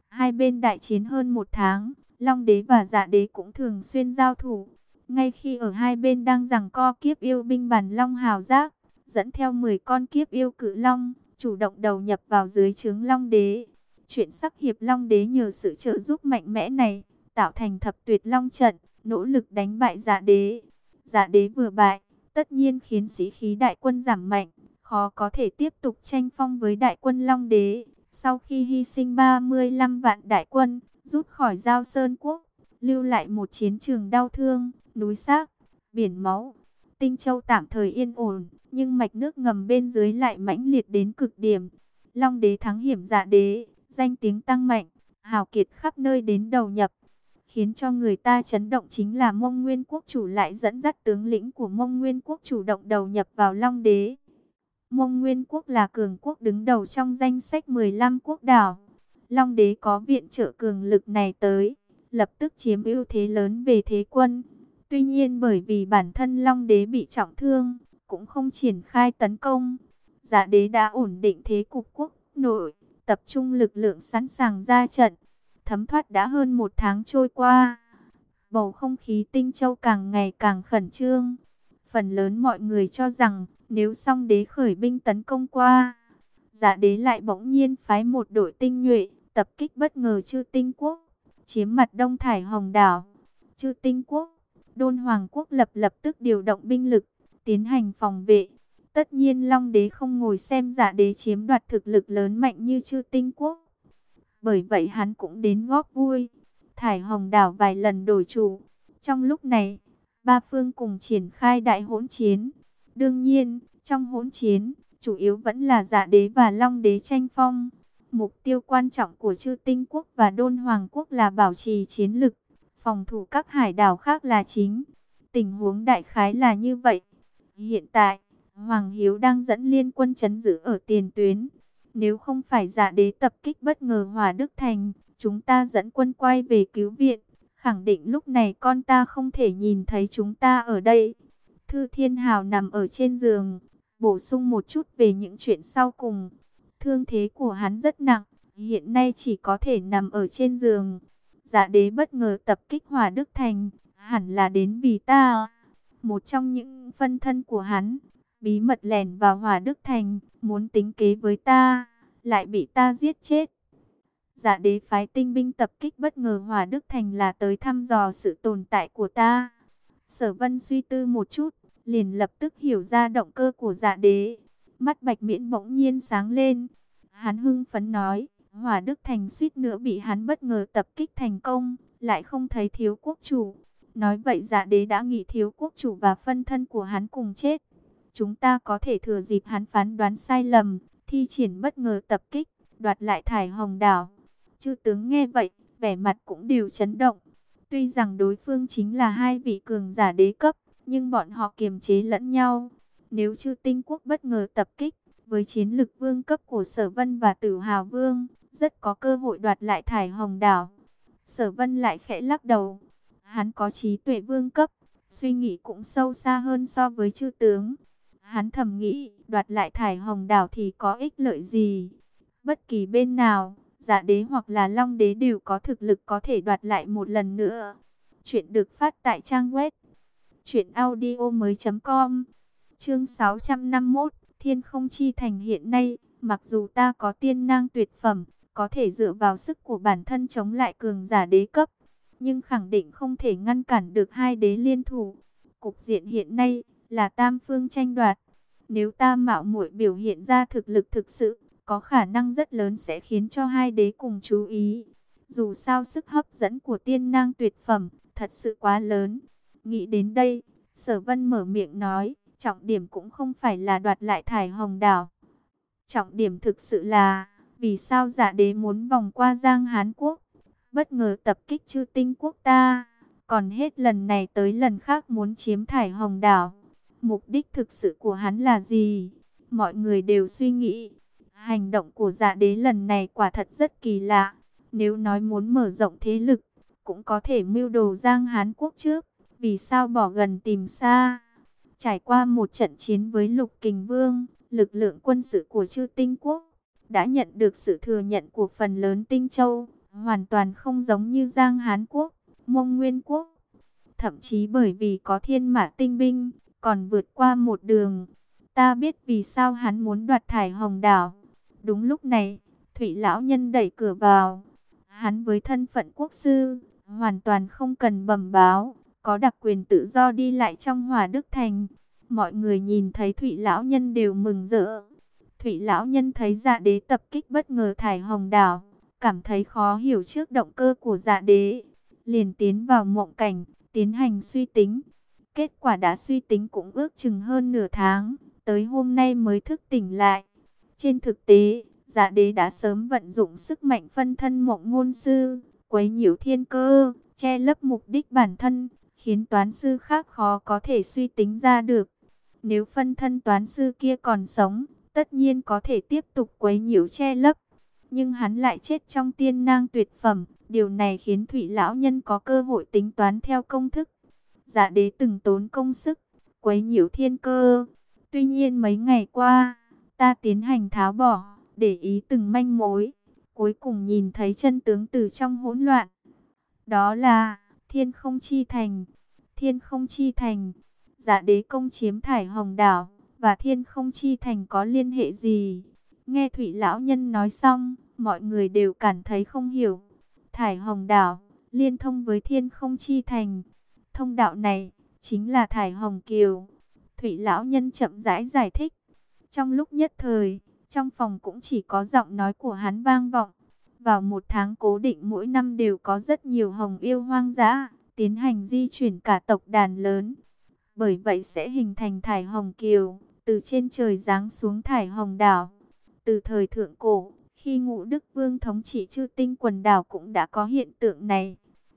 Hai bên đại chiến hơn một tháng, Long đế và dạ đế cũng thường xuyên giao thủ. Ngay khi ở hai bên đang giằng co kiếp yêu binh bản Long hào giác, dẫn theo 10 con kiếp yêu cự Long, chủ động đầu nhập vào dưới trướng Long đế. Chuyện sắc hiệp Long đế nhờ sự trợ giúp mạnh mẽ này, tạo thành thập tuyệt Long trận, nỗ lực đánh bại dạ đế. Dạ đế vừa bại, tất nhiên khiến sĩ khí đại quân giảm mạnh, khó có thể tiếp tục tranh phong với đại quân Long Đế. Sau khi hy sinh 35 vạn đại quân, rút khỏi Giao Sơn Quốc, lưu lại một chiến trường đau thương, núi xác, biển máu. Tinh Châu tạm thời yên ổn, nhưng mạch nước ngầm bên dưới lại mãnh liệt đến cực điểm. Long Đế thắng hiểm dạ đế, danh tiếng tăng mạnh, hào kiệt khắp nơi đến đầu nhập. Khiến cho người ta chấn động chính là mông nguyên quốc chủ lại dẫn dắt tướng lĩnh của mông nguyên quốc chủ động đầu nhập vào Long Đế. Mông Nguyên quốc là cường quốc đứng đầu trong danh sách 15 quốc đảo. Long đế có viện trợ cường lực này tới, lập tức chiếm ưu thế lớn về thế quân. Tuy nhiên bởi vì bản thân Long đế bị trọng thương, cũng không triển khai tấn công. Giả đế đã ổn định thế cục quốc nội, tập trung lực lượng sẵn sàng ra trận. Thấm thoát đã hơn một tháng trôi qua. Bầu không khí tinh châu càng ngày càng khẩn trương. Phần lớn mọi người cho rằng nếu song đế khởi binh tấn công qua, giả đế lại bỗng nhiên phái một đội tinh nhuệ, tập kích bất ngờ chư tinh quốc, chiếm mặt đông thải hồng đảo. Chư tinh quốc, đôn hoàng quốc lập lập tức điều động binh lực, tiến hành phòng vệ. Tất nhiên Long đế không ngồi xem giả đế chiếm đoạt thực lực lớn mạnh như chư tinh quốc. Bởi vậy hắn cũng đến góp vui. Thải hồng đảo vài lần đổi chủ. Trong lúc này, ba phương cùng triển khai đại hỗn chiến. Đương nhiên, trong hỗn chiến, chủ yếu vẫn là giả đế và long đế tranh phong. Mục tiêu quan trọng của chư tinh quốc và đôn hoàng quốc là bảo trì chiến lực, phòng thủ các hải đảo khác là chính. Tình huống đại khái là như vậy. Hiện tại, Hoàng Hiếu đang dẫn liên quân chấn giữ ở tiền tuyến. Nếu không phải giả đế tập kích bất ngờ Hòa Đức Thành, chúng ta dẫn quân quay về cứu viện. Khẳng định lúc này con ta không thể nhìn thấy chúng ta ở đây. Thư Thiên Hào nằm ở trên giường, bổ sung một chút về những chuyện sau cùng. Thương thế của hắn rất nặng, hiện nay chỉ có thể nằm ở trên giường. Giả đế bất ngờ tập kích hỏa Đức Thành, hẳn là đến vì ta. Một trong những phân thân của hắn, bí mật lẻn vào hỏa Đức Thành, muốn tính kế với ta, lại bị ta giết chết. Giả đế phái tinh binh tập kích bất ngờ hỏa Đức Thành là tới thăm dò sự tồn tại của ta. Sở vân suy tư một chút, liền lập tức hiểu ra động cơ của giả đế. Mắt bạch miễn bỗng nhiên sáng lên. Hắn hưng phấn nói, Hòa Đức Thành suýt nữa bị hắn bất ngờ tập kích thành công, lại không thấy thiếu quốc chủ. Nói vậy giả đế đã nghĩ thiếu quốc chủ và phân thân của hắn cùng chết. Chúng ta có thể thừa dịp hắn phán đoán sai lầm, thi triển bất ngờ tập kích, đoạt lại thải hồng đảo. Chư tướng nghe vậy, vẻ mặt cũng đều chấn động. Tuy rằng đối phương chính là hai vị cường giả đế cấp, nhưng bọn họ kiềm chế lẫn nhau. Nếu chư tinh quốc bất ngờ tập kích, với chiến lực vương cấp của Sở Vân và Tử Hào Vương, rất có cơ hội đoạt lại thải hồng đảo. Sở Vân lại khẽ lắc đầu. Hắn có trí tuệ vương cấp, suy nghĩ cũng sâu xa hơn so với chư tướng. Hắn thầm nghĩ, đoạt lại thải hồng đảo thì có ích lợi gì? Bất kỳ bên nào, giả đế hoặc là long đế đều có thực lực có thể đoạt lại một lần nữa. Chuyện được phát tại trang web truyệnaudiomoi.com. Chương 651, Thiên Không Chi Thành hiện nay, mặc dù ta có tiên năng tuyệt phẩm, có thể dựa vào sức của bản thân chống lại cường giả đế cấp, nhưng khẳng định không thể ngăn cản được hai đế liên thủ. Cục diện hiện nay là tam phương tranh đoạt. Nếu ta mạo muội biểu hiện ra thực lực thực sự, có khả năng rất lớn sẽ khiến cho hai đế cùng chú ý. Dù sao sức hấp dẫn của tiên năng tuyệt phẩm thật sự quá lớn. Nghĩ đến đây, sở vân mở miệng nói, trọng điểm cũng không phải là đoạt lại thải hồng đảo. Trọng điểm thực sự là, vì sao giả đế muốn vòng qua Giang Hán Quốc, bất ngờ tập kích chư tinh quốc ta, còn hết lần này tới lần khác muốn chiếm thải hồng đảo. Mục đích thực sự của hắn là gì? Mọi người đều suy nghĩ, hành động của giả đế lần này quả thật rất kỳ lạ. Nếu nói muốn mở rộng thế lực, cũng có thể mưu đồ Giang Hán Quốc trước. Vì sao bỏ gần tìm xa? Trải qua một trận chiến với Lục Kình Vương, lực lượng quân sự của chư tinh quốc đã nhận được sự thừa nhận của phần lớn tinh châu, hoàn toàn không giống như Giang Hán Quốc, Mông Nguyên Quốc. Thậm chí bởi vì có thiên mã tinh binh, còn vượt qua một đường. Ta biết vì sao hắn muốn đoạt thải hồng đảo. Đúng lúc này, Thủy Lão Nhân đẩy cửa vào. Hắn với thân phận quốc sư, hoàn toàn không cần bẩm báo, có đặc quyền tự do đi lại trong Hòa Đức Thành. Mọi người nhìn thấy thụy Lão Nhân đều mừng rỡ. thụy Lão Nhân thấy dạ đế tập kích bất ngờ thải hồng đảo, cảm thấy khó hiểu trước động cơ của dạ đế. Liền tiến vào mộng cảnh, tiến hành suy tính. Kết quả đã suy tính cũng ước chừng hơn nửa tháng, tới hôm nay mới thức tỉnh lại. Trên thực tế, dạ đế đã sớm vận dụng sức mạnh phân thân mộng ngôn sư, quấy nhiễu thiên cơ, che lấp mục đích bản thân, khiến toán sư khác khó có thể suy tính ra được. Nếu phân thân toán sư kia còn sống, tất nhiên có thể tiếp tục quấy nhiễu che lấp. Nhưng hắn lại chết trong tiên nang tuyệt phẩm, điều này khiến Thủy Lão Nhân có cơ hội tính toán theo công thức. Giả đế từng tốn công sức, quấy nhiễu thiên cơ. Tuy nhiên mấy ngày qua, ta tiến hành tháo bỏ, để ý từng manh mối. Cuối cùng nhìn thấy chân tướng từ trong hỗn loạn. Đó là thiên không chi thành. Thiên không chi thành, giả đế công chiếm thải hồng đảo, và thiên không chi thành có liên hệ gì? Nghe Thủy Lão Nhân nói xong, mọi người đều cảm thấy không hiểu. Thải hồng đảo, liên thông với thiên không chi thành. Thông đạo này, chính là thải hồng kiều. Thủy Lão Nhân chậm rãi giải, giải thích. Trong lúc nhất thời, trong phòng cũng chỉ có giọng nói của hắn vang vọng. Vào một tháng cố định mỗi năm đều có rất nhiều hồng yêu hoang dã, tiến hành di chuyển cả tộc đàn lớn. Bởi vậy sẽ hình thành thải hồng kiều, từ trên trời giáng xuống thải hồng đảo. Từ thời thượng cổ, khi ngũ Đức Vương thống trị chư tinh quần đảo cũng đã có hiện tượng này.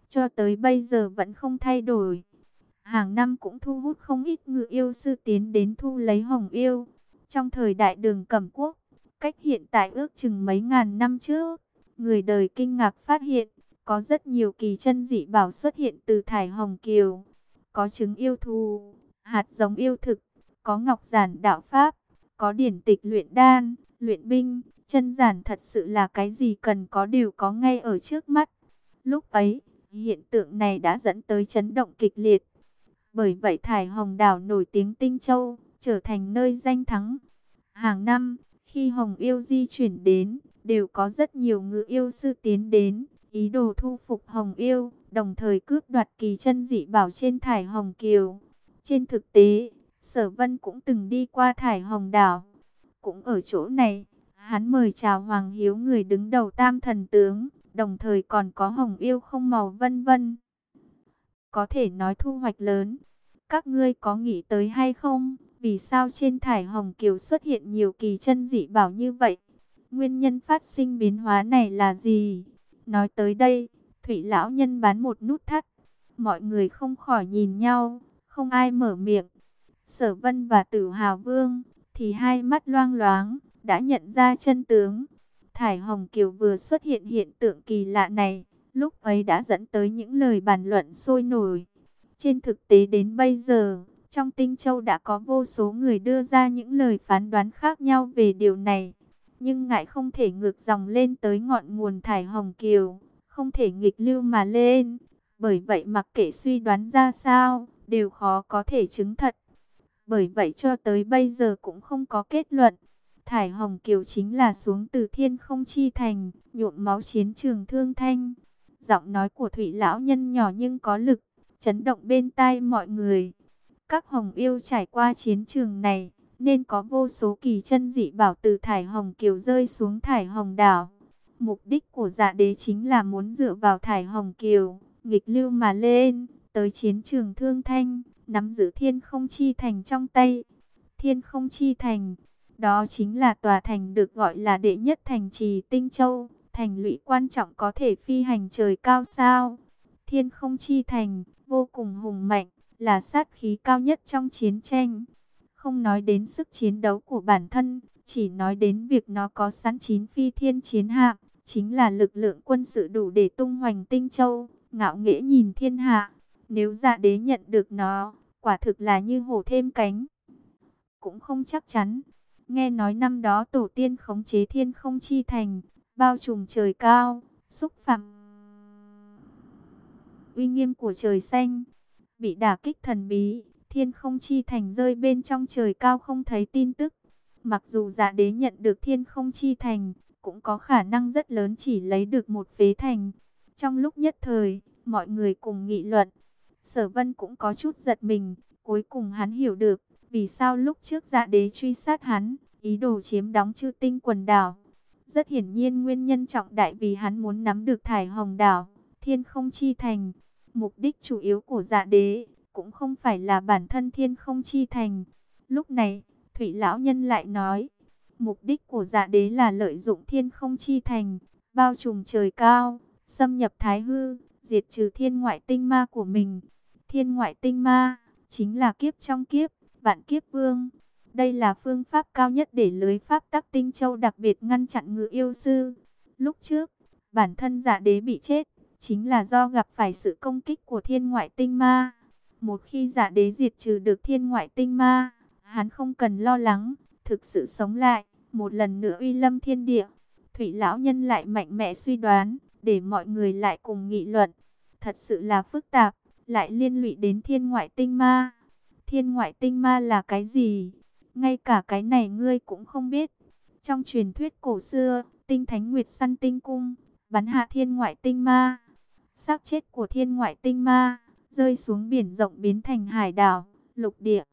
Cho tới bây giờ vẫn không thay đổi. hàng năm cũng thu hút không ít ngự yêu sư tiến đến thu lấy hồng yêu. Trong thời đại đường cẩm quốc, cách hiện tại ước chừng mấy ngàn năm trước, người đời kinh ngạc phát hiện, có rất nhiều kỳ chân dị bảo xuất hiện từ thải hồng kiều. Có trứng yêu thù, hạt giống yêu thực, có ngọc giản đạo pháp, có điển tịch luyện đan, luyện binh, chân giản thật sự là cái gì cần có đều có ngay ở trước mắt. Lúc ấy, hiện tượng này đã dẫn tới chấn động kịch liệt. Bởi vậy Thải Hồng Đảo nổi tiếng Tinh Châu, trở thành nơi danh thắng. Hàng năm, khi Hồng Yêu di chuyển đến, đều có rất nhiều ngự yêu sư tiến đến, ý đồ thu phục Hồng Yêu, đồng thời cướp đoạt kỳ chân dị bảo trên Thải Hồng Kiều. Trên thực tế, Sở Vân cũng từng đi qua Thải Hồng Đảo. Cũng ở chỗ này, hắn mời chào Hoàng Hiếu người đứng đầu tam thần tướng, đồng thời còn có Hồng Yêu không màu vân vân. Có thể nói thu hoạch lớn. Các ngươi có nghĩ tới hay không? Vì sao trên thải Hồng Kiều xuất hiện nhiều kỳ chân dị bảo như vậy? Nguyên nhân phát sinh biến hóa này là gì? Nói tới đây, Thủy Lão Nhân bán một nút thắt. Mọi người không khỏi nhìn nhau, không ai mở miệng. Sở Vân và Tử Hào Vương thì hai mắt loang loáng, đã nhận ra chân tướng. Thải Hồng Kiều vừa xuất hiện hiện tượng kỳ lạ này, lúc ấy đã dẫn tới những lời bàn luận sôi nổi. Trên thực tế đến bây giờ, trong Tinh Châu đã có vô số người đưa ra những lời phán đoán khác nhau về điều này. Nhưng ngại không thể ngược dòng lên tới ngọn nguồn thải Hồng Kiều, không thể nghịch lưu mà lên. Bởi vậy mặc kệ suy đoán ra sao, đều khó có thể chứng thật. Bởi vậy cho tới bây giờ cũng không có kết luận. Thải Hồng Kiều chính là xuống từ thiên không chi thành, nhuộm máu chiến trường thương thanh. Giọng nói của Thủy Lão Nhân nhỏ nhưng có lực, chấn động bên tai mọi người. Các Hồng yêu trải qua chiến trường này, nên có vô số kỳ chân dị bảo từ Thải Hồng Kiều rơi xuống Thải Hồng Đảo. Mục đích của dạ đế chính là muốn dựa vào Thải Hồng Kiều, nghịch lưu mà lên, tới chiến trường thương thanh, nắm giữ thiên không chi thành trong tay. Thiên không chi thành, đó chính là tòa thành được gọi là đệ nhất thành trì Tinh Châu, thành lũy quan trọng có thể phi hành trời cao sao. Thiên không chi thành, vô cùng hùng mạnh, là sát khí cao nhất trong chiến tranh. Không nói đến sức chiến đấu của bản thân, chỉ nói đến việc nó có sẵn chín phi thiên chiến hạm, chính là lực lượng quân sự đủ để tung hoành Tinh Châu, ngạo nghễ nhìn thiên hạ. Nếu dạ đế nhận được nó, quả thực là như hổ thêm cánh. Cũng không chắc chắn. Nghe nói năm đó tổ tiên khống chế thiên không chi thành, bao trùm trời cao, xúc phạm uy nghiêm của trời xanh, bị đả kích thần bí, thiên không chi thành rơi bên trong trời cao không thấy tin tức. Mặc dù dạ đế nhận được thiên không chi thành, cũng có khả năng rất lớn chỉ lấy được một phế thành. Trong lúc nhất thời, mọi người cùng nghị luận, sở vân cũng có chút giật mình, cuối cùng hắn hiểu được, vì sao lúc trước dạ đế truy sát hắn, ý đồ chiếm đóng chư tinh quần đảo. Rất hiển nhiên nguyên nhân trọng đại vì hắn muốn nắm được thải hồng đảo, thiên không chi thành. Mục đích chủ yếu của dạ đế, cũng không phải là bản thân thiên không chi thành. Lúc này, Thủy Lão Nhân lại nói, mục đích của dạ đế là lợi dụng thiên không chi thành, bao trùm trời cao, xâm nhập thái hư, diệt trừ thiên ngoại tinh ma của mình. Thiên ngoại tinh ma, chính là kiếp trong kiếp, vạn kiếp vương. Đây là phương pháp cao nhất để lưới pháp tắc tinh châu đặc biệt ngăn chặn ngự yêu sư. Lúc trước, bản thân giả đế bị chết, chính là do gặp phải sự công kích của thiên ngoại tinh ma. Một khi giả đế diệt trừ được thiên ngoại tinh ma, hắn không cần lo lắng, thực sự sống lại, một lần nữa uy lâm thiên địa. Thủy lão nhân lại mạnh mẽ suy đoán, để mọi người lại cùng nghị luận. Thật sự là phức tạp, lại liên lụy đến thiên ngoại tinh ma. Thiên ngoại tinh ma là cái gì? Ngay cả cái này ngươi cũng không biết. Trong truyền thuyết cổ xưa, tinh thánh nguyệt săn tinh cung, bắn hạ thiên ngoại tinh ma. xác chết của thiên ngoại tinh ma, rơi xuống biển rộng biến thành hải đảo, lục địa.